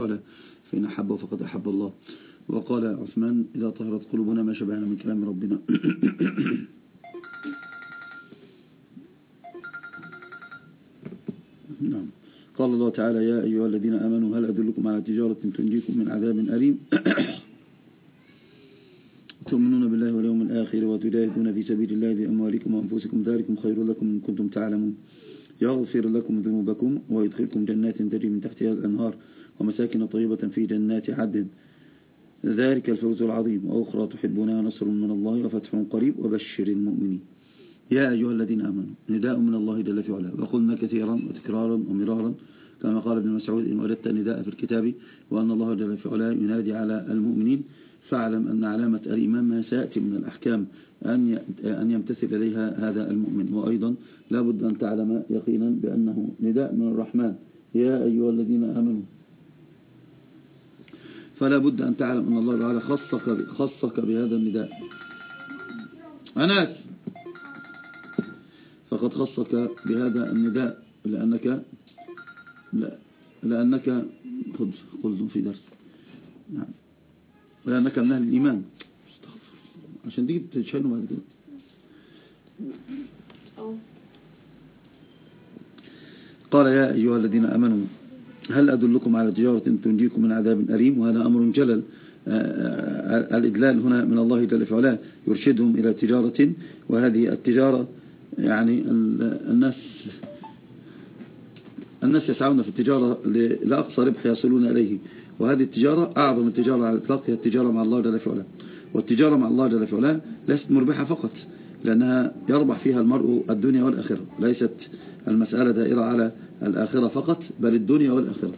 قال فإن أحبه فقد أحب الله. وقال عثمان إذا طهرت قلوبنا ما شبعنا من كلام ربنا. نعم. قال الله تعالى يا أيها الذين آمنوا هل أدلكم على تجارة تنجيكم من عذاب أليم؟ تؤمنون بالله واليوم الآخر وتجاهدون في سبيل الله بأموالكم وأنفسكم ذلكم خير لكم إن كنتم تعلمون. يغفر لكم ذنوبكم ويدخلكم جنات تجري من تحتها الأنهار ومساكن طيبة في جنات عدن. ذلك الفوز العظيم. وأخرى تحبونها نصر من الله وفتح قريب وبشر المؤمنين. يا أيها الذين آمنوا نداء من الله جل في علاه. وقلنا كثيرا وتكرارا ومرارا. كما قال ابن مسعود إن وجدت نداء في الكتاب وأن الله جل في علاه ينادي على المؤمنين. فاعلم أن علامة الإيمان ما سيأتي من الأحكام أن يمتثل إليها هذا المؤمن. وأيضا لابد أن تعلم يقينا بأنه نداء من الرحمن. يا أيها الذين آمنوا. فلا بد أن تعلم أن الله تعالى خصك, خصك بهذا النداء. أناس. فقد خصك بهذا النداء لأنك لا لأنك خذ قلت في درس. نعم. لأنك من أهل الإيمان. عشان تيجي تشهدوا بعد كده. قال يا أيها الذين أمنوا هل أدلكم على تجارة تنجيكم من عذاب أليم؟ وهذا أمر جلل. آه، آه، الإدلال هنا من الله جل وعلا يرشدهم إلى تجارة وهذه التجارة يعني الناس الناس يسعون في التجارة لأقصى ربح يصلون إليه. وهذه التجارة أعظم التجارة على الإطلاق هي التجارة مع الله جل وعلا والتجارة مع الله جل وعلا ليست مربحة فقط لأنها يربح فيها المرء الدنيا والآخرة. ليست المسألة دائرة على الآخرة فقط بل الدنيا والآخرة.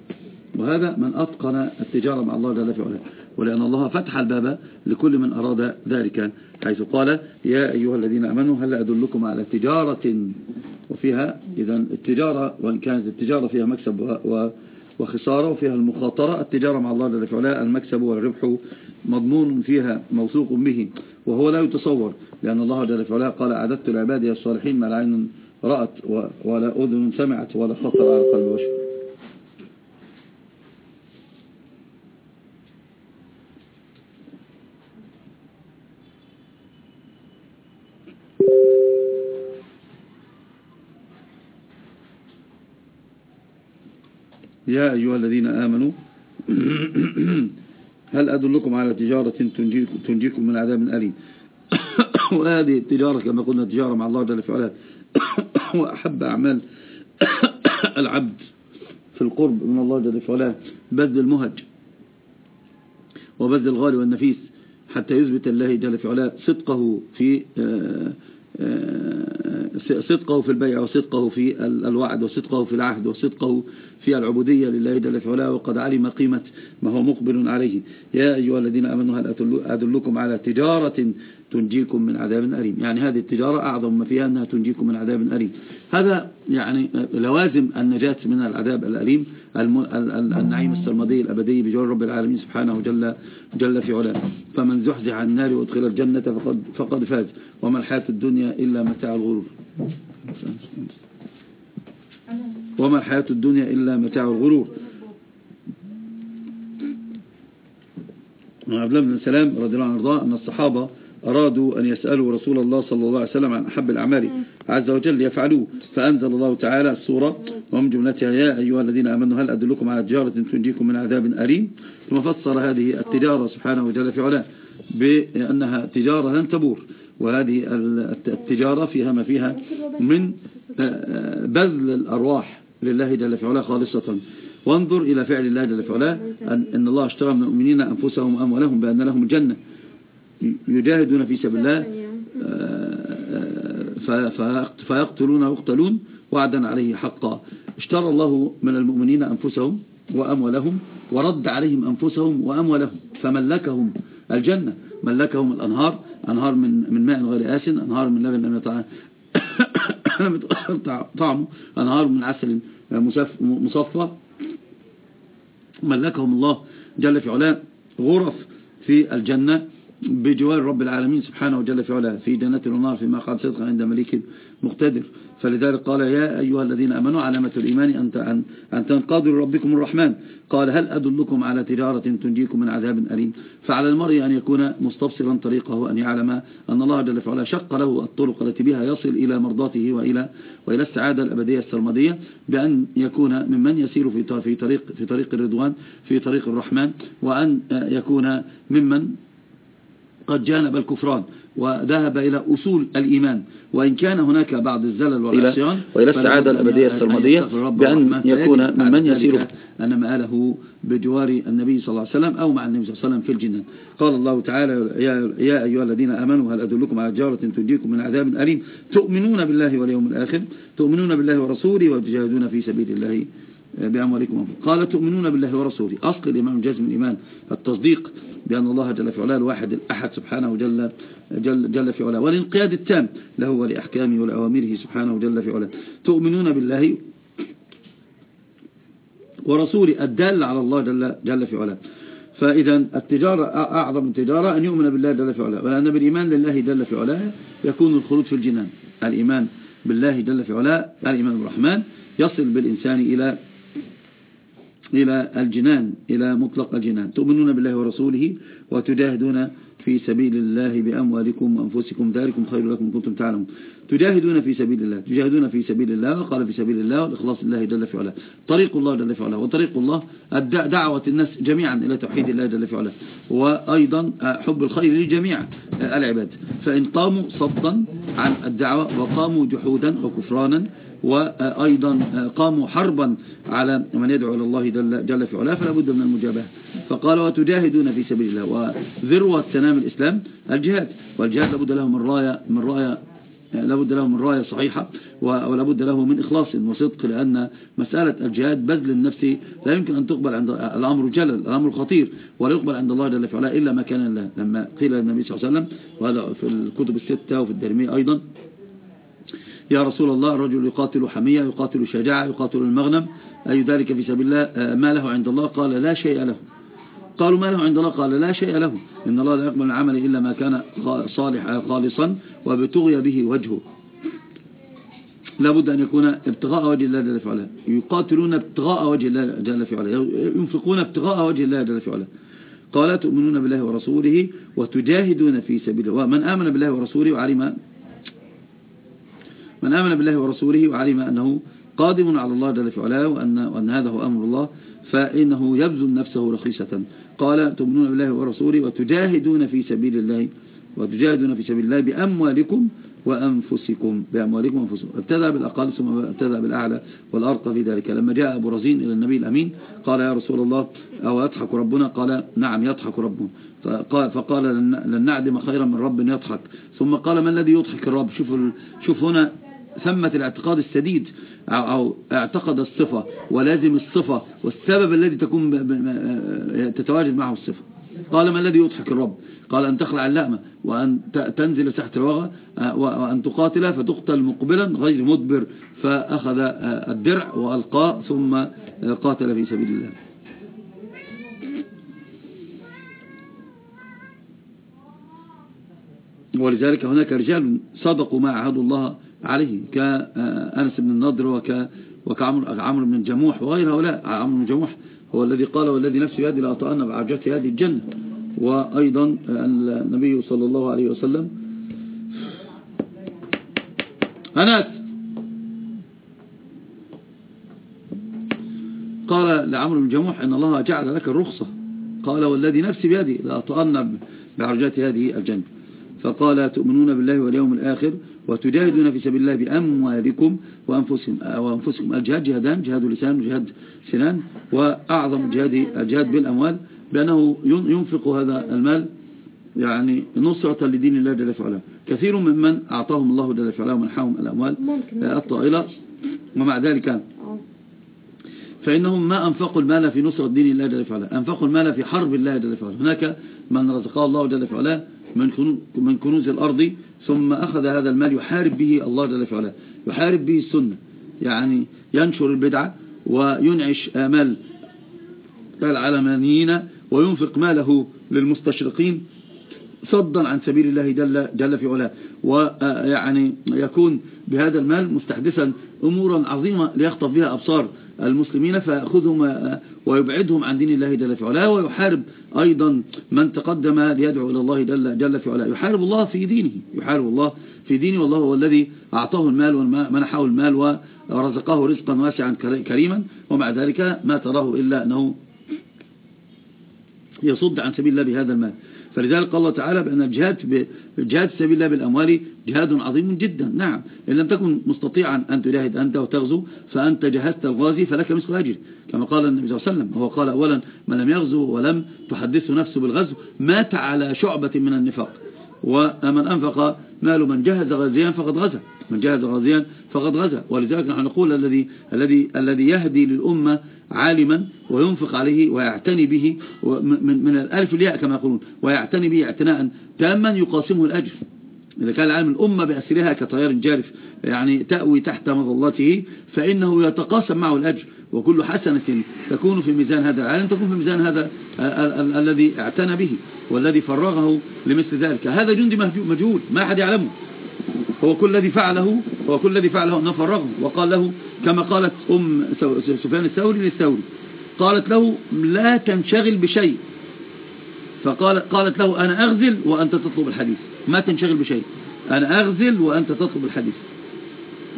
وهذا من أتقن التجارة مع الله جل وعلا ولأن الله فتح الباب لكل من أراد ذلك حيث قال يا أيها الذين أمنوا هل أدلكم على تجارة؟ وفيها إذا التجارة وإن كانت التجارة فيها مكسب وخسارة وفيها المخاطرة. التجارة مع الله جل وعلا المكسب والربح مضمون فيها موثوق به وهو لا يتصور لأن الله جل وعلا قال أعددت لعبادي الصالحين ما لا عين رأت ولا أذن سمعت ولا خطر على قلب بشر. يا أيها الذين آمنوا هل أدلكم على تجارة تنجيكم من عذاب أليم؟ وهذه التجارة كما قلنا تجارة مع الله جل وعلا وأحب أعمال العبد في القرب من الله جل وعلا بذل المهج وبذل الغالي والنفيس حتى يثبت الله جل وعلا صدقه في آه، صدقه في البيع وصدقه في الوعد وصدقه في العهد وصدقه في العبودية لله جل وعلا وقد علم قيمة ما هو مقبل عليه. يا أيها الذين أمنوا هل أدلكم على تجارة تنجيكم من عذاب أليم. يعني هذه التجارة أعظم ما فيها أنها تنجيكم من عذاب أليم. هذا يعني لوازم النجاة من العذاب الأليم النعيم السرمدي الأبدي بجوار رب العالمين سبحانه جل, جل في علاه. فمن زحزح عن النار وأدخل الجنة فقد, فقد فاز. وما الحياة الدنيا إلا متاع الغرور. وما الحياة الدنيا إلا متاع الغرور. عبد الله بن سلام رضي الله عنه أن الصحابة أرادوا أن يسألوا رسول الله صلى الله عليه وسلم عن أحب الأعمال عز وجل يفعلوه فأنزل الله تعالى السورة ومن جملتها يا أيها الذين آمنوا هل أدلكم على تجارة تنجيكم من عذاب أليم؟ ثم فسر هذه التجارة سبحانه وجل في علاه بأنها تجارة لن تبور وهذه التجارة فيها ما فيها من بذل الأرواح لله جل في علاه خالصة. وانظر إلى فعل الله جل في علاه أن الله اشترى من المؤمنين أنفسهم وأموالهم بأن لهم الجنة. يجاهدون في سبيل الله آه، فيقتلون ويقتلون وعدا عليه حقا. اشترى الله من المؤمنين أنفسهم وأموالهم ورد عليهم أنفسهم وأموالهم فملكهم الجنة ملكهم الأنهار أنهار من من ماء غير آسن أنهار من لبن لم يطعم طعمه أنهار من عسل مصفى. ملكهم الله جل في علاه. غرف في الجنة. بجوار رب العالمين سبحانه وجل في علاه في جنة النار فيما قال صدق عند مليك مقتدر. فلذلك قال يا أيها الذين أمنوا علامة الإيمان أن, أن تنقادوا لربكم الرحمن. قال هل أدلكم على تجارة تنجيكم من عذاب أليم؟ فعلى المرء أن يكون مستبصرا طريقه أن يعلم أن الله جل في علاه شق له الطرق التي بها يصل إلى مرضاته وإلى, وإلى السعادة الأبدية السرمدية بأن يكون ممن يسير في في طريق في طريق الرضوان في طريق الرحمن وأن يكون ممن قد جانب الكفران وذهب إلى أصول الإيمان. وإن كان هناك بعض الزلل والعصيان وإلى السعادة الأبدية السرمدية بأن يكون ممن يسير أن مآله بجوار النبي صلى الله عليه وسلم أو مع النبي صلى الله عليه وسلم في الجنة. قال الله تعالى يا, يا أيها الذين آمنوا هل أدلكم على جارة تنجيكم من عذاب أليم؟ تؤمنون بالله واليوم الآخر تؤمنون بالله ورسوله وتجاهدون في سبيل الله بأموالكم قال تؤمنون بالله ورسوله. أصل الإمام جزم الإيمان. التصديق بأن الله جل في علاه الواحد الأحد سبحانه جل, جل, جل في علاه والانقياد التام له ولأحكامه ولأوامره سبحانه جل في علاه. تؤمنون بالله ورسوله الدال على الله جل, جل في علاه. فإذا التجارة أعظم التجارة أن يؤمن بالله جل في علاه. ولأن بالإيمان لله جل في علاه يكون الخلود في الجنان. الإيمان بالله جل في علاه الإيمان الرحمن يصل بالإنسان إلى إلى الجنان إلى مطلق الجنان. تؤمنون بالله ورسوله وتجاهدون في سبيل الله بأموالكم وأنفسكم. ذلكم خير لكم كنتم تعلمون. تجاهدون في سبيل الله تجاهدون في سبيل الله وقال في سبيل الله والإخلاص الله جل في علاه. طريق الله جل في علاه وطريق الله دعوة الناس جميعا إلى توحيد الله جل في علاه. وأيضا حب الخير لجميع العباد. فإن قاموا صدا عن الدعوة وقاموا جحودا وكفرانا وأيضا قاموا حربا على من يدعو إلى الله جل في علاه فلا بد من المجابهة. فقال وتجاهدون في سبيل الله؟ وذروة سنام الإسلام الجهاد. والجهاد لابد له من راية, من راية لابد له من راية صحيحة ولابد له من إخلاص وصدق لأن مسألة الجهاد بذل النفس لا يمكن أن تقبل عند الأمر جلل الأمر خطير ولا يقبل عند الله جل في علاه إلا ما كان لما قيل للنبي صلى الله عليه وسلم وهذا في الكتب الستة وفي الدرمية أيضا. يا رسول الله الرجل يقاتل حمية يقاتل شجاعة يقاتل المغنم أي ذلك في سبيل الله؟ آه، ما له عند الله؟ قال لا شيء له. قالوا ما له عند الله؟ قال لا شيء له. إن الله لا يقبل العمل إلا ما كان صالح خالصا وابتغي به وجهه. لابد أن يكون ابتغاء وجه الله جل في يقاتلون ابتغاء وجه الله جل في ينفقون ابتغاء وجه الله جل في قال تؤمنون بالله ورسوله وتجاهدون في سبيله ومن آمن بالله ورسوله وعلم من آمن بالله ورسوله وعلم أنه قادم على الله جل في علاه وأن, وأن هذا هو أمر الله فإنه يبذل نفسه رخيصة. قال تؤمنون بالله ورسوله وتجاهدون في سبيل الله وتجاهدون في سبيل الله بأموالكم وأنفسكم بأموالكم وأنفسكم. ابتدى بالأقل ثم ابتدى بالأعلى والأرقى في ذلك. لما جاء أبو رزين إلى النبي الأمين قال يا رسول الله أو يضحك ربنا؟ قال نعم يضحك ربنا فقال لن نعدم خيرا من رب يضحك. ثم قال ما الذي يضحك الرب؟ شوف, شوف هنا ثمة الاعتقاد السديد أو اعتقد الصفة ولازم الصفة والسبب الذي تكون تتواجد معه الصفة. قال ما الذي يضحك الرب؟ قال أن تخلع اللأمة وأن تنزل تحت الوغى وأن تقاتل فتقتل مقبلا غير مدبر فأخذ الدرع وألقاه ثم قاتل في سبيل الله. ولذلك هناك رجال صدقوا ما عهدوا الله عليه كأنس بن النضر وك وكعمر بن جموح وغير هؤلاء. عمرو بن جموح هو الذي قال والذي نفسي يدي لأطأنا بعجات هذه الجنة. وأيضا النبي صلى الله عليه وسلم. أنس. قال لعمرو بن جموح إن الله جعل لك الرخصة. قال والذي نفسي بيدي لأطأنا بعرجات هذه الجنة. فقال تؤمنون بالله واليوم الآخر؟ وتجاهدون في سبيل الله بأموالكم وأنفسكم, وأنفسكم. الجهاد جهادان جهاد لسان وجهاد سنان وأعظم الجهاد الجهاد بالأموال بأنه ينفق هذا المال يعني نصرة لدين الله جل وعلا. كثير ممن أعطاهم الله جل وعلا ومنحهم الأموال الطائلة ومع ذلك فإنهم ما أنفقوا المال في نصرة دين الله جل وعلا أنفقوا المال في حرب الله جل وعلا. هناك من رزقه الله جل وعلا من كنوز الأرض ثم أخذ هذا المال يحارب به الله جل وعلا. يحارب به السنة. يعني ينشر البدعة وينعش آمال العلمانيين وينفق ماله للمستشرقين صدا عن سبيل الله جل, جل في علاه. ويعني يكون بهذا المال مستحدثا أمورا عظيمة ليخطف بها أبصار المسلمين فيأخذهم ويبعدهم عن دين الله جل في علاه ويحارب أيضا من تقدم ليدعو إلى الله جل, في علاه. يحارب الله في دينه يحارب الله في دينه والله هو الذي أعطاه المال ومنحه المال ورزقه رزقا واسعا كريما ومع ذلك ما تراه إلا أنه يصد عن سبيل الله بهذا المال. فلذلك قال الله تعالى بأن الجهاد في سبيل الله بالأموال جهاد عظيم جدا. نعم. إن لم تكن مستطيعا أن تجاهد أنت وتغزو فأنت جهزت الغازي فلك مثل أجر كما قال النبي صلى الله عليه وسلم هو قال أولا من لم يغزو ولم تحدثه نفسه بالغزو مات على شعبة من النفاق. ومن أنفق مال من جهز غازيا فقد غزا. من جهز غازيا فقد غزا. ولذلك نحن نقول الذي الذي الذي يهدي للأمة عالما وينفق عليه ويعتني به من, من الألف الياء كما يقولون ويعتني به اعتناء تاما يقاسمه الأجر. إذا كان العالم الأمة بأسرها كطيار جارف يعني تأوي تحت مظلته فإنه يتقاسم معه الأجر. وكل حسنة تكون في ميزان هذا العالم تكون في ميزان هذا الذي اعتنى به والذي فرغه لمثل ذلك. هذا جندي مجهول ما أحد يعلمه. هو كل الذي فعله هو كل الذي فعله أنه فرغه. وقال له كما قالت أم سفيان الثوري للثوري قالت له لا تنشغل بشيء. فقالت قالت له أنا أغزل وأنت تطلب الحديث. ما تنشغل بشيء. أنا أغزل وأنت تطلب الحديث.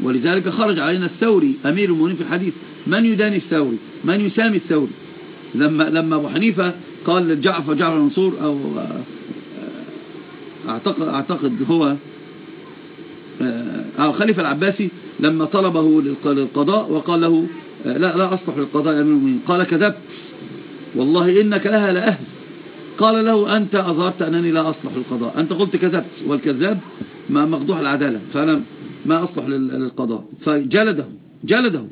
ولذلك خرج علينا الثوري أمير المؤمنين في الحديث. من يداني الثوري؟ من يسامي الثوري؟ لما لما أبو حنيفة قال لجعفر جعفر المنصور أو أعتقد, أعتقد هو أو خليفة العباسي لما طلبه للقضاء وقال له لا لا أصلح للقضاء يا أمير المؤمنين. قال كذبت. والله إنك لها لأهل. قال له أنت أظهرت أنني لا أصلح للقضاء. أنت قلت كذبت والكذاب ما مقضوح العدالة فأنا ما أصلح للقضاء. فجلده جلده.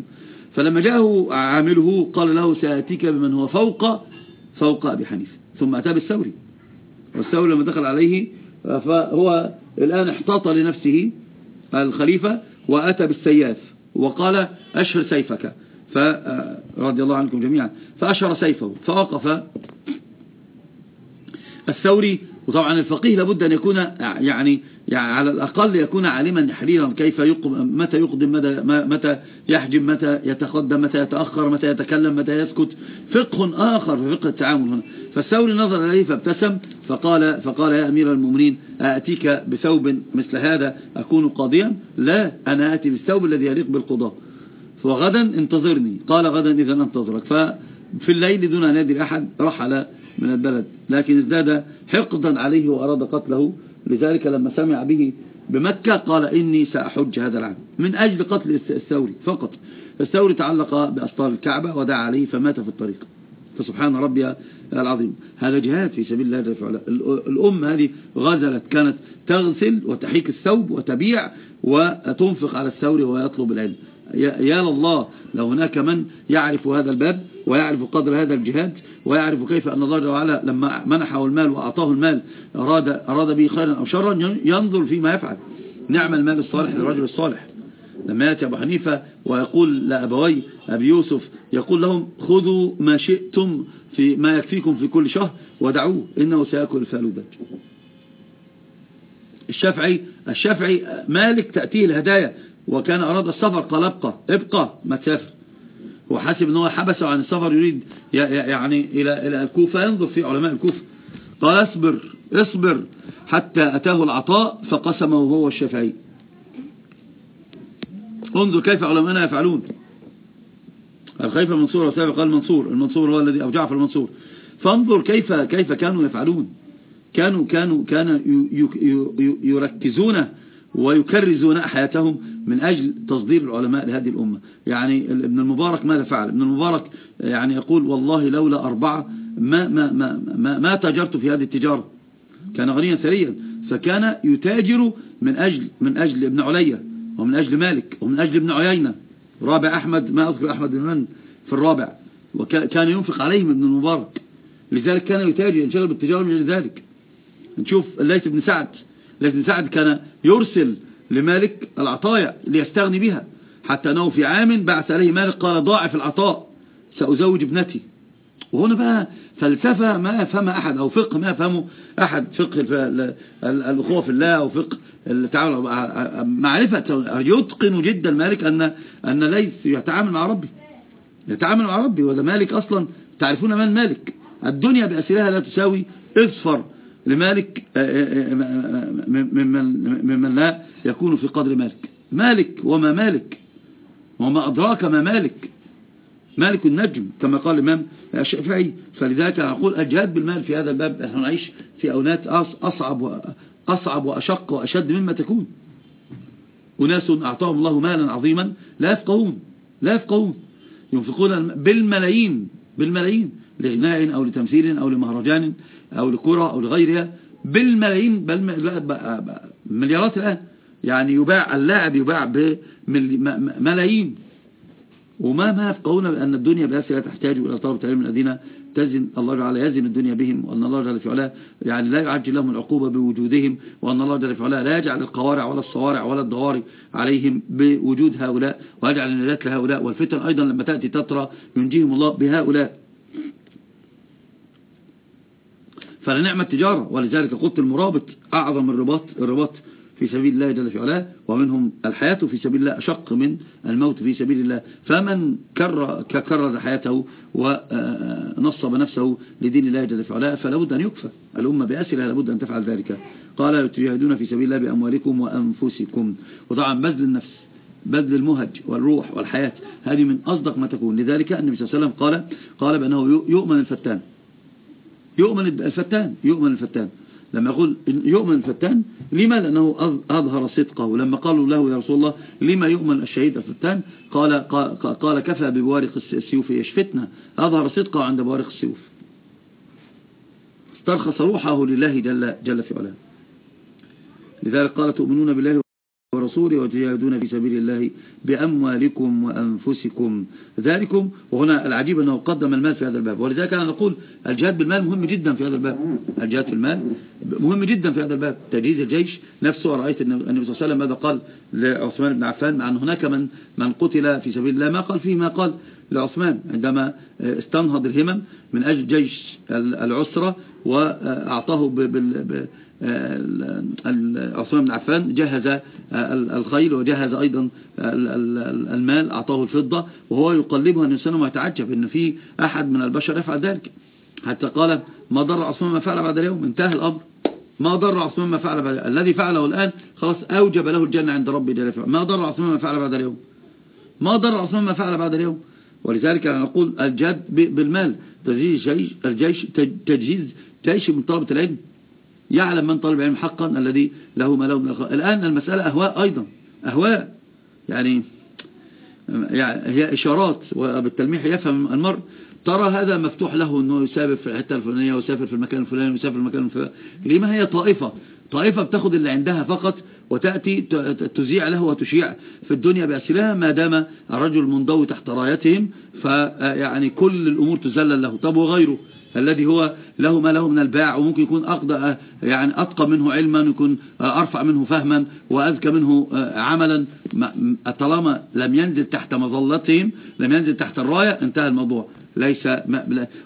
فلما جاءه عامله قال له سيأتيك بمن هو فوق فوق أبي حنيفة. ثم أتى بالثوري. والثوري لما دخل عليه فهو الآن احتاط لنفسه الخليفة وأتى بالسياف وقال أشهر سيفك. فرضي الله عنكم جميعا. فأشهر سيفه فوقف الثوري وطبعا الفقيه لابد أن يكون يعني, يعني على الأقل يكون عالما حريرا كيف يقم متى يقدم متى, متى يحجم متى يتقدم متى يتأخر متى يتكلم متى يسكت. فقه آخر في فقه التعامل هنا. فالثوري نظر إليه فابتسم فقال, فقال يا أمير المؤمنين أأتيك بثوب مثل هذا أكون قاضيا؟ لا أنا أتي بالثوب الذي يليق بالقضاء. فغدا انتظرني. قال غدا إذا أنتظرك. ففي الليل دون أن يدري أحد رحل من البلد. لكن ازداد حقدا عليه وأراد قتله. لذلك لما سمع به بمكة قال إني سأحج هذا العام. من أجل قتل الثوري فقط. الثوري تعلق بأسطار الكعبة ودعا عليه فمات في الطريق. فسبحان ربي العظيم. هذا جهاد في سبيل الله جل الأم هذه غزلت كانت تغسل وتحيك الثوب وتبيع وتنفق على الثوري ويطلب العلم. يا لله لو هناك من يعرف هذا الباب؟ ويعرف قدر هذا الجهاد ويعرف كيف أن الله جل وعلا لما منحه المال وأعطاه المال أراد, أراد به خيرا أو شرا ينظر فيما يفعل. نعم المال الصالح للرجل الصالح. لما يأتي أبو حنيفة ويقول لأبوي أبي يوسف يقول لهم خذوا ما شئتم في ما يكفيكم في كل شهر ودعوه إنه سيأكل الفالودج الشافعي الشافعي مالك تأتيه الهدايا وكان أراد السفر قال ابقى ابقى ما تسافر. هو حاسب إن هو حبسه عن السفر يريد يعني إلى إلى الكوفة ينظر في علماء الكوفة. قال اصبر اصبر حتى أتاه العطاء فقسمه هو الشافعي انظر كيف علماءنا يفعلون. الخليفة منصور وسابق قال منصور المنصور هو الذي أو جعفر المنصور. فانظر كيف كيف كانوا يفعلون. كانوا كانوا كانوا يركزون ويكرزون حياتهم من أجل تصدير العلماء لهذه الأمة. يعني ابن المبارك ماذا فعل؟ ابن المبارك يعني يقول والله لولا أربعة ما, ما, ما, ما, ما تاجرت في هذه التجارة. كان غنيا ثريا فكان يتاجر من أجل, من أجل ابن عليا ومن أجل مالك ومن أجل ابن عيينة. رابع أحمد ما أذكر أحمد من في الرابع. وكان ينفق عليهم ابن المبارك. لذلك كان يتاجر ينشغل بالتجارة من ذلك. نشوف الليث بن سعد. بن سعد كان يرسل لمالك العطايا ليستغني بها. حتى أنه في عام بعث عليه مالك قال ضاعف العطاء سأزوج ابنتي. وهنا بقى فلسفة ما يفهم أحد أو فقه ما يفهمه أحد فقه الأخوة في الله أو فقه التعامل معرفة يتقن جدا مالك أن أن ليس يتعامل مع ربي. يتعامل مع ربي وده مالك أصلا تعرفون من مالك. الدنيا بأسرها لا تساوي إصفر. لمالك ممن, ممن لا يكون في قدر مالك. مالك وما مالك وما أدراك ما مالك. مالك النجم كما قال الإمام الشافعي. فلذلك أقول الجهاد بالمال في هذا الباب. نحن نعيش في أونات أصعب أصعب وأشق وأشد مما تكون. أناس أعطاهم الله مالا عظيما لا يفقهون لا يفقهون. ينفقون بالملايين بالملايين لغناء أو لتمثيل أو لمهرجان. أو لكرة أو لغيرها بالملايين بل مليارات الآن. يعني يباع اللاعب يباع بملايين وما ما يفقهون أن الدنيا بأسها لا تحتاج إلى طلبة العلم الذين تزن الله تعالى يزن الدنيا بهم وأن الله جل في علاه يعني لا يعجل لهم العقوبة بوجودهم وأن الله جل في علاه لا يجعل القوارع ولا الصوارع ولا الضواري عليهم بوجود هؤلاء ويجعل النجاة لهؤلاء والفتن أيضا لما تأتي تترى ينجيهم الله بهؤلاء. فلنعم التجارة. ولذلك قلت المرابط أعظم الرباط الرباط في سبيل الله جل في علاه ومنهم الحياة في سبيل الله أشق من الموت في سبيل الله. فمن كرر, كرر حياته ونصب نفسه لدين الله جل في علاه فلابد أن يكفى. الأمة بأسرها لابد أن تفعل ذلك. قال تجاهدون في سبيل الله بأموالكم وأنفسكم. وطبعا بذل النفس بذل المهج والروح والحياة هذه من أصدق ما تكون. لذلك النبي صلى الله عليه وسلم قال قال بأنه يؤمن الفتان. يؤمن الفتان يؤمن الفتان. لما يقول يؤمن الفتان لما؟ لأنه أظهر صدقه. لما قالوا له يا رسول الله لما يؤمن الشهيد الفتان؟ قال, قال كفى ببوارق السيوف يشفتنا. أظهر صدقه عند بوارق السيوف. استرخص روحه لله جل, جل في علاه. لذلك قال تؤمنون بالله ورسوله وتجاهدون في سبيل الله بأموالكم وأنفسكم. ذلكم وهنا العجيب أنه قدم المال في هذا الباب. ولذلك أنا نقول الجهاد بالمال مهم جدا في هذا الباب. الجهاد في المال مهم جدا في هذا الباب. تجهيز الجيش نفسه. رأيت النبي صلى الله عليه وسلم ماذا قال لعثمان بن عفان مع أن هناك من من قتل في سبيل الله. ما قال فيه؟ ما قال لعثمان عندما استنهض الهمم من أجل جيش العسرة وأعطاه عثمان بن عفان جهز الخيل وجهز أيضا المال أعطاه الفضة وهو يقلبها الإنسان وما يتعجب أن في أحد من البشر يفعل ذلك. حتى قال ما ضر عثمان ما فعل بعد اليوم؟ انتهى الأمر. ما ضر عثمان ما فعل بعد اليوم؟ الذي فعله الآن خلاص أوجب له الجنة عند ربي جل ما ضر عثمان ما فعل بعد اليوم؟ ما ضر عثمان ما فعل بعد اليوم؟ ولذلك أنا نقول الجد بالمال. تجهيز الجيش تجهيز جيش من طلبة العلم. يعلم من طالب العلم حقا الذي له ما له من الأخلاق. الآن المسألة أهواء أيضا. أهواء يعني يعني هي إشارات وبالتلميح يفهم المرء. ترى هذا مفتوح له أنه يسافر في الحتة الفلانية ويسافر في المكان الفلاني ويسافر في المكان الفلاني. لما هي طائفة. طائفة بتاخذ اللي عندها فقط وتأتي تذيع له وتشيع في الدنيا بأسرها ما دام الرجل منضوي تحت رايتهم فيعني كل الأمور تزلل له. طب وغيره؟ الذي هو له ما له من الباع وممكن يكون أقضى يعني أتقى منه علما يكون أرفع منه فهما وأذكى منه عملا. طالما لم ينزل تحت مظلتهم لم ينزل تحت الراية انتهى الموضوع. ليس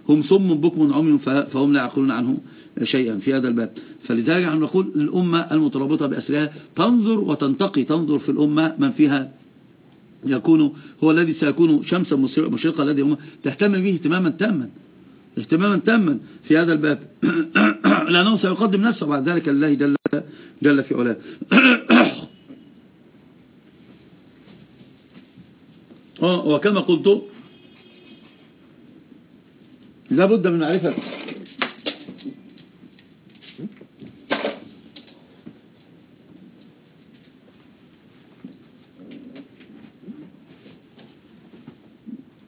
هم صم بكم عمي فهم لا يعقلون عنه شيئا في هذا الباب. فلذلك نحن نقول الأمة المترابطة بأسرها تنظر وتنتقي تنظر في الأمة من فيها يكون هو الذي سيكون شمسا مشرقة الذي تهتم به اهتماما تاما. اهتماما تاما في هذا الباب. لأنه سيقدم نفسه بعد ذلك لله جل, جل في علاه. وكما قلت لابد من معرفة.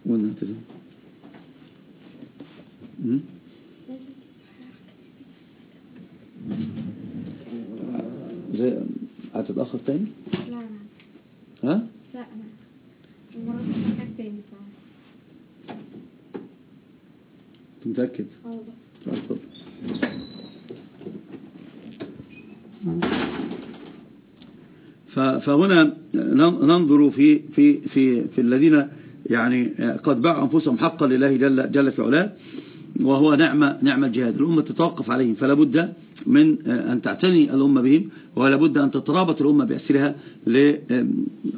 ونهتزم زي هتتأخر تاني؟ لا ها؟ لا المرة تاني متأكد؟ آه اتفضل. فهنا ننظر في في في في الذين يعني قد باعوا أنفسهم حقا لله جل, جل في علاه وهو نعمة نعمة الجهاد. الأمة تتوقف عليهم فلا بد من أن تعتني الأمة بهم ولا بد أن تترابط الأمة بأسرها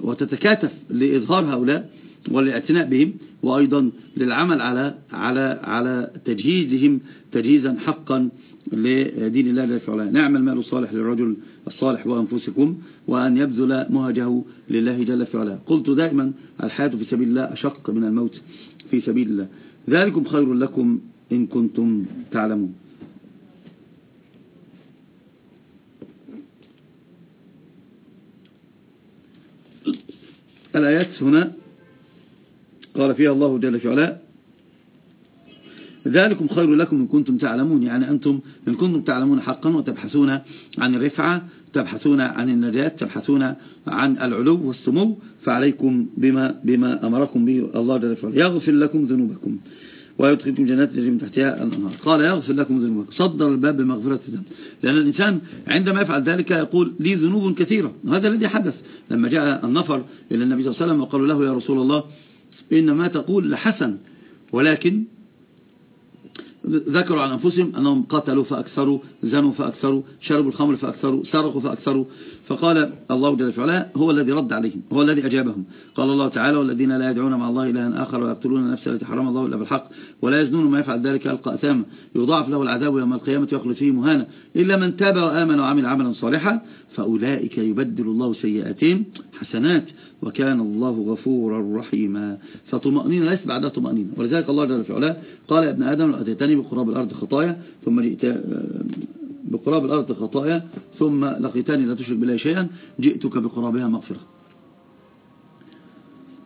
وتتكاتف لإظهار هؤلاء والاعتناء بهم وأيضا للعمل على على على تجهيزهم تجهيزا حقا لدين الله جل وعلا. نعم المال الصالح للرجل الصالح وأنفسكم وأن يبذل مهجه لله جل وعلا. قلت دائما الحياة في سبيل الله أشق من الموت في سبيل الله. ذلكم خير لكم إن كنتم تعلمون. الآيات هنا قال فيها الله جل في علاء ذلكم خير لكم إن كنتم تعلمون. يعني أنتم إن كنتم تعلمون حقا وتبحثون عن الرفعة تبحثون عن النجاة تبحثون عن العلو والسمو فعليكم بما, بما أمركم به الله جل في علاء يغفر لكم ذنوبكم. ويدخلكم جنات تجري من تحتها الأنهار. قال يغفر لكم ذنوبكم. صدر الباب بمغفرة الذنب لأن الإنسان عندما يفعل ذلك يقول لي ذنوب كثيرة. وهذا الذي حدث لما جاء النفر إلى النبي صلى الله عليه وسلم وقالوا له يا رسول الله إن ما تقول لحسن ولكن ذكروا عن أنفسهم أنهم قتلوا فأكثروا زنوا فأكثروا شربوا الخمر فأكثروا سرقوا فأكثروا. فقال الله جل وعلا هو الذي رد عليهم هو الذي أجابهم. قال الله تعالى والذين لا يدعون مع الله إلها آخر ويقتلون النفس التي حرم الله إلا بالحق ولا يزنون ما يفعل ذلك يلقى أثاما. يضاعف له العذاب يوم القيامة ويخلد فيه مهانا. إلا من تاب وآمن وعمل عملا صالحا فأولئك يبدل الله سيئاتهم حسنات وكان الله غفورا رحيما. فطمأنين ليس بعدها طمأنين ولذلك الله جل وعلا قال يا ابن آدم لو أتيتني بقراب الأرض خطايا ثم جئت بقراب الأرض خطايا ثم لقيتني لا تشرك بالله شيئا جئتك بقرابها مغفرة.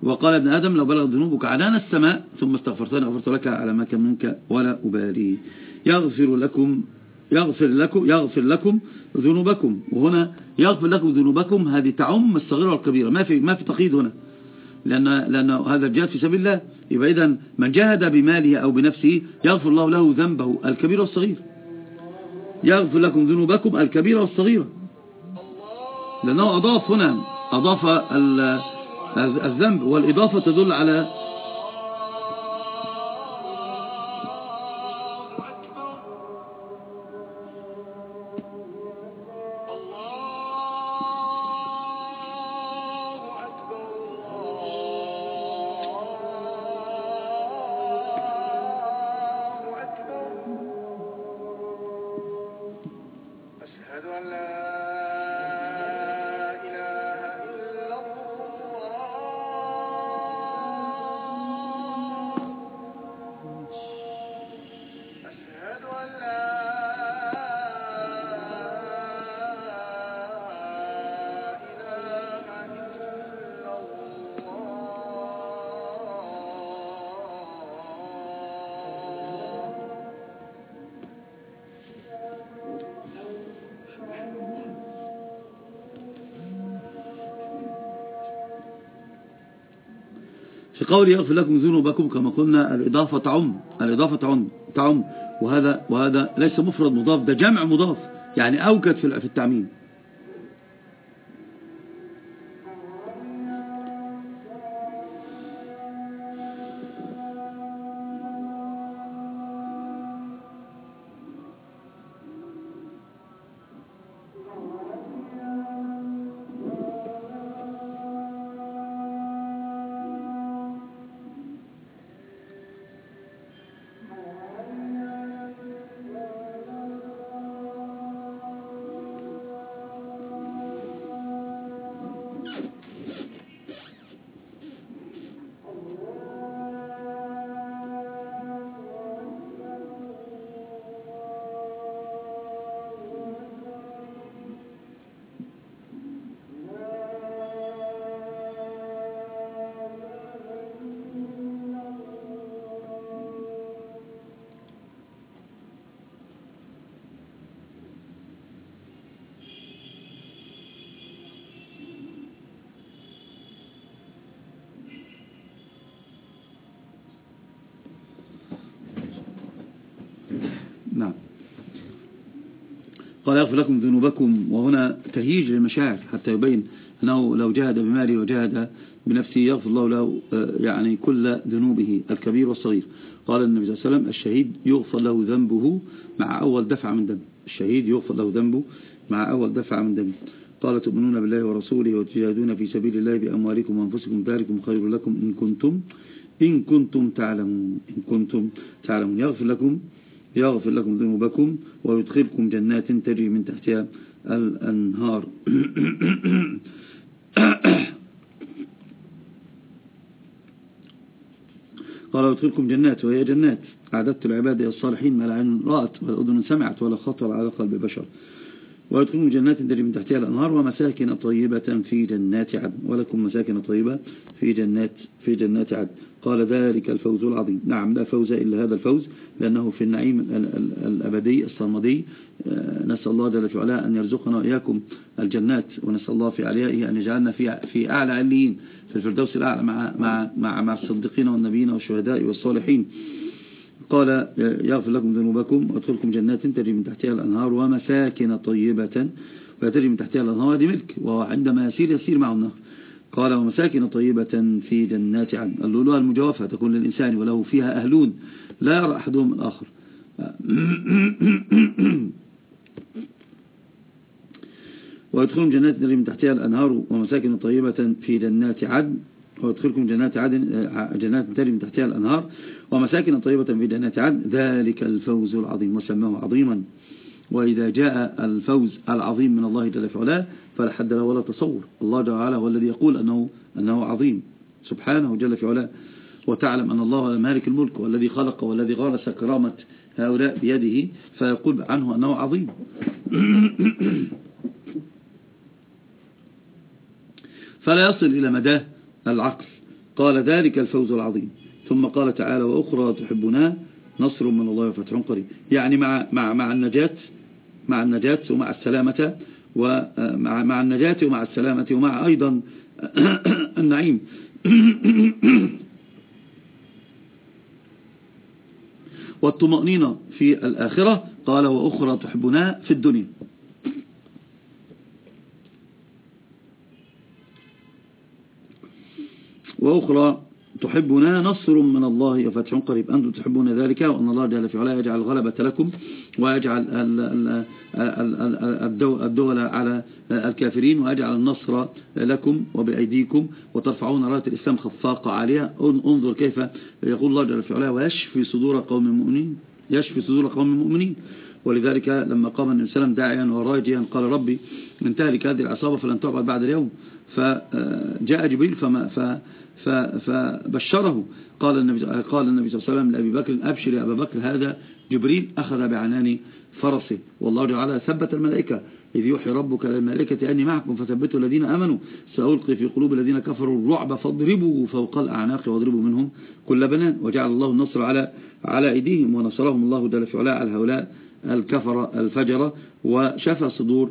وقال ابن آدم لو بلغ ذنوبك عنان السماء ثم استغفرتني غفرت لك على ما كان منك ولا أبالي. يغفر لكم يغفر لكم يغفر لكم ذنوبكم. وهنا يغفر لكم ذنوبكم هذه تعم الصغيرة والكبيرة. ما في ما في تقييد هنا. لأن لأن هذا الجهاد في سبيل الله يبقى إذا من جاهد بماله أو بنفسه يغفر الله له ذنبه الكبير والصغير. يغفر لكم ذنوبكم الكبيرة والصغيرة. لأنه أضاف هنا أضاف الذنب والإضافة تدل على في قول يغفر لكم ذنوبكم كما قلنا الإضافة تعم الإضافة تعم تعم. وهذا وهذا ليس مفرد مضاف ده جمع مضاف يعني أوكد في التعميم. قال يغفر لكم ذنوبكم وهنا تهيج للمشاعر حتى يبين أنه لو جاهد بماله وجاهد بنفسه يغفر الله له آه، يعني كل ذنوبه الكبير والصغير. قال النبي صلى الله عليه وسلم الشهيد يغفر له ذنبه مع أول دفع من دم. الشهيد يغفر له ذنبه مع أول دفع من دم. قال تؤمنون بالله ورسوله وتجاهدون في سبيل الله بأموالكم وأنفسكم ذلكم خير لكم إن كنتم إن كنتم تعلمون إن كنتم تعلمون. يغفر لكم يغفر لكم ذنوبكم ويدخلكم جنات تجري من تحتها الأنهار. قال ويدخلكم جنات وهي جنات. أعددت العباد الصالحين ما لا عين رأت ولا أذن سمعت ولا خطر على قلب بشر. ويدخلون جنات تجري من تحتها الأنهار ومساكن طيبة في جنات عدن. ولكم مساكن طيبة في جنات في جنات عدن. قال ذلك الفوز العظيم. نعم لا فوز إلا هذا الفوز لأنه في النعيم الأبدي الصمدي. آه، نسأل الله جل وعلا أن يرزقنا وإياكم الجنات ونسأل الله في عليائه أن يجعلنا في في أعلى عليين في الفردوس الأعلى مع مع مع, مع الصديقين والنبيين والشهداء والصالحين. قال يغفر لكم ذنوبكم وادخلكم جنات تجري من تحتها الأنهار ومساكن طيبة وتجري من تحتها الأنهار هذه ملك وعندما يسير يسير معه النهر. قال ومساكن طيبة في جنات عدن. اللؤلؤة المجوفة تكون للإنسان وله فيها أهلون لا يرى أحدهم الآخر. ويدخلون جنات تجري من تحتها الأنهار ومساكن طيبة في جنات عدن. ويدخلكم جنات عدن جنات تجري من تحتها الأنهار ومساكن طيبة في جنات عدن. ذلك الفوز العظيم وسماه عظيما. وإذا جاء الفوز العظيم من الله جل وعلا فلا حد له ولا تصور. الله جل وعلا هو الذي يقول أنه, أنه عظيم. سبحانه جل وعلا وتعلم أن الله مالك الملك والذي خلق والذي غرس كرامة هؤلاء بيده فيقول عنه أنه عظيم. فلا يصل إلى مداه. العقل. قال ذلك الفوز العظيم. ثم قال تعالى وأخرى تحبنا نصر من الله وفتح قريب. يعني مع, مع, مع النجاة مع النجاة ومع السلامة ومع مع النجاة ومع السلامة ومع أيضا النعيم. والطمأنينة في الآخرة قال وأخرى تحبنا في الدنيا. وأخرى تحبنا نصر من الله وفتح قريب. أنتم تحبون ذلك وأن الله جل في علاه يجعل الغلبة لكم ويجعل الدول على الكافرين ويجعل النصر لكم وبأيديكم وترفعون راية الإسلام خفاقة عالية. انظر كيف يقول الله جل في علاه ويشفي صدور قوم المؤمنين يشفي صدور قوم المؤمنين ولذلك لما قام النبي صلى الله عليه وسلم داعيا وراجيا قال ربي من تهلك هذه العصابة فلن تعبد بعد اليوم. فجاء جبريل فما فبشره. قال النبي قال النبي صلى الله عليه وسلم لأبي بكر أبشر يا أبا بكر هذا جبريل أخذ بعنان فرسه. والله تعالى ثبت الملائكة. إذ يوحي ربك للملائكة أني معكم فثبتوا الذين أمنوا. سألقي في قلوب الذين كفروا الرعب فاضربوا فوق الأعناق واضربوا منهم كل بنان. وجعل الله النصر على على أيديهم ونصرهم الله جل في علاء على هؤلاء الكفر الفجرة وشفى صدور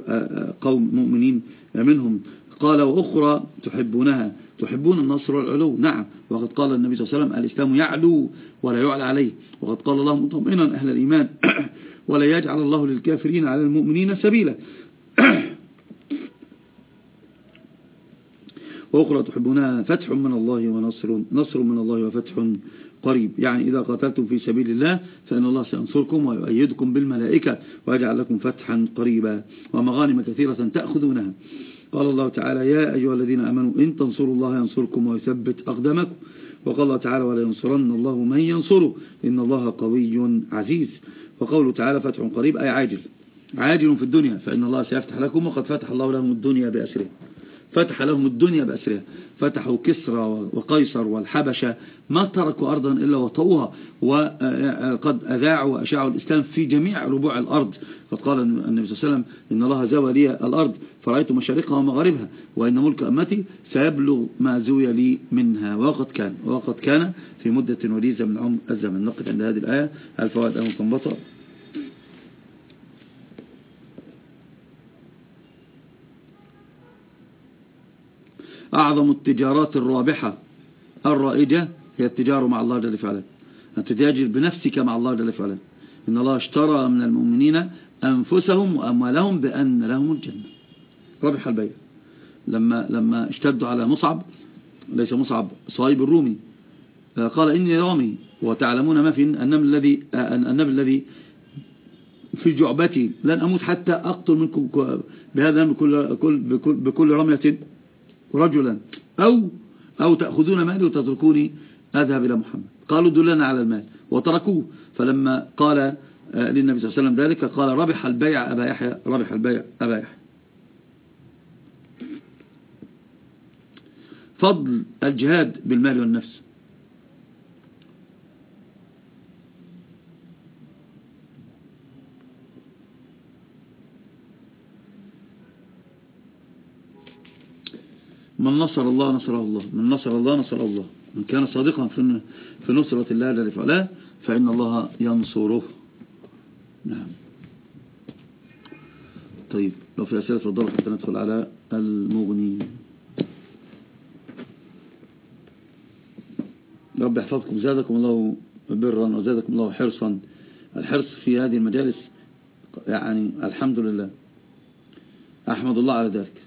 قوم مؤمنين منهم. قال وأخرى تحبونها تحبون النصر والعلو؟ نعم. وقد قال النبي صلى الله عليه وسلم الإسلام يعلو ولا يعلى عليه. وقد قال الله مطمئنا أهل الإيمان ولا يجعل الله للكافرين على المؤمنين سبيلا. وأخرى تحبونها فتح من الله ونصر نصر من الله وفتح قريب. يعني إذا قاتلتم في سبيل الله فإن الله سينصركم ويؤيدكم بالملائكة ويجعل لكم فتحا قريبا ومغانم كثيرة تأخذونها. قال الله تعالى يا أيها الذين أمنوا إن تنصروا الله ينصركم ويثبت أقدامكم. وقال الله تعالى ولا ينصرن الله من ينصره. إن الله قوي عزيز. وقوله تعالى فتح قريب أي عاجل. عاجل في الدنيا فإن الله سيفتح لكم وقد فتح الله لهم الدنيا بأسره. فتح لهم الدنيا بأسرها فتحوا كسرى وقيصر والحبشة ما تركوا أرضا إلا وطوها وقد أذاعوا وأشاعوا الإسلام في جميع ربوع الأرض. قد قال النبي صلى الله عليه وسلم إن الله زوى لي الأرض فرأيت مشارقها ومغاربها وإن ملك أمتي سيبلغ ما زوي لي منها. وقد كان وقد كان في مدة وليزة من عمر الزمن. نقف عند هذه الآية. الفوائد المستنبطة أعظم التجارات الرابحة. الرائجة هي التجارة مع الله جل وعلا. أن تتاجر بنفسك مع الله جل وعلا. إن الله اشترى من المؤمنين أنفسهم وأموالهم بأن لهم الجنة. ربح البيع. لما لما اشتدوا على مصعب ليس مصعب صهيب الرومي قال إني رامي وتعلمون ما في النمل الذي النمل الذي في جعبتي. لن أموت حتى أقتل منكم بهذا بكل, بكل, بكل رمية. رجلا. أو أو تأخذون مالي وتتركوني أذهب إلى محمد. قالوا دلنا على المال. وتركوه. فلما قال آه، للنبي صلى الله عليه وسلم ذلك قال ربح البيع أبا يحيى. ربح البيع أبا يحيى. فضل الجهاد بالمال والنفس. من نصر الله نصره الله. من نصر الله نصر الله. من كان صادقا في نصرة الله جل فعلا فإن الله ينصره. نعم. طيب لو في أسئلة تفضلوا حتى ندخل على المغني. رب يحفظكم. زادكم الله برا وزادكم الله حرصا. الحرص في هذه المجالس يعني الحمد لله. أحمد الله على ذلك.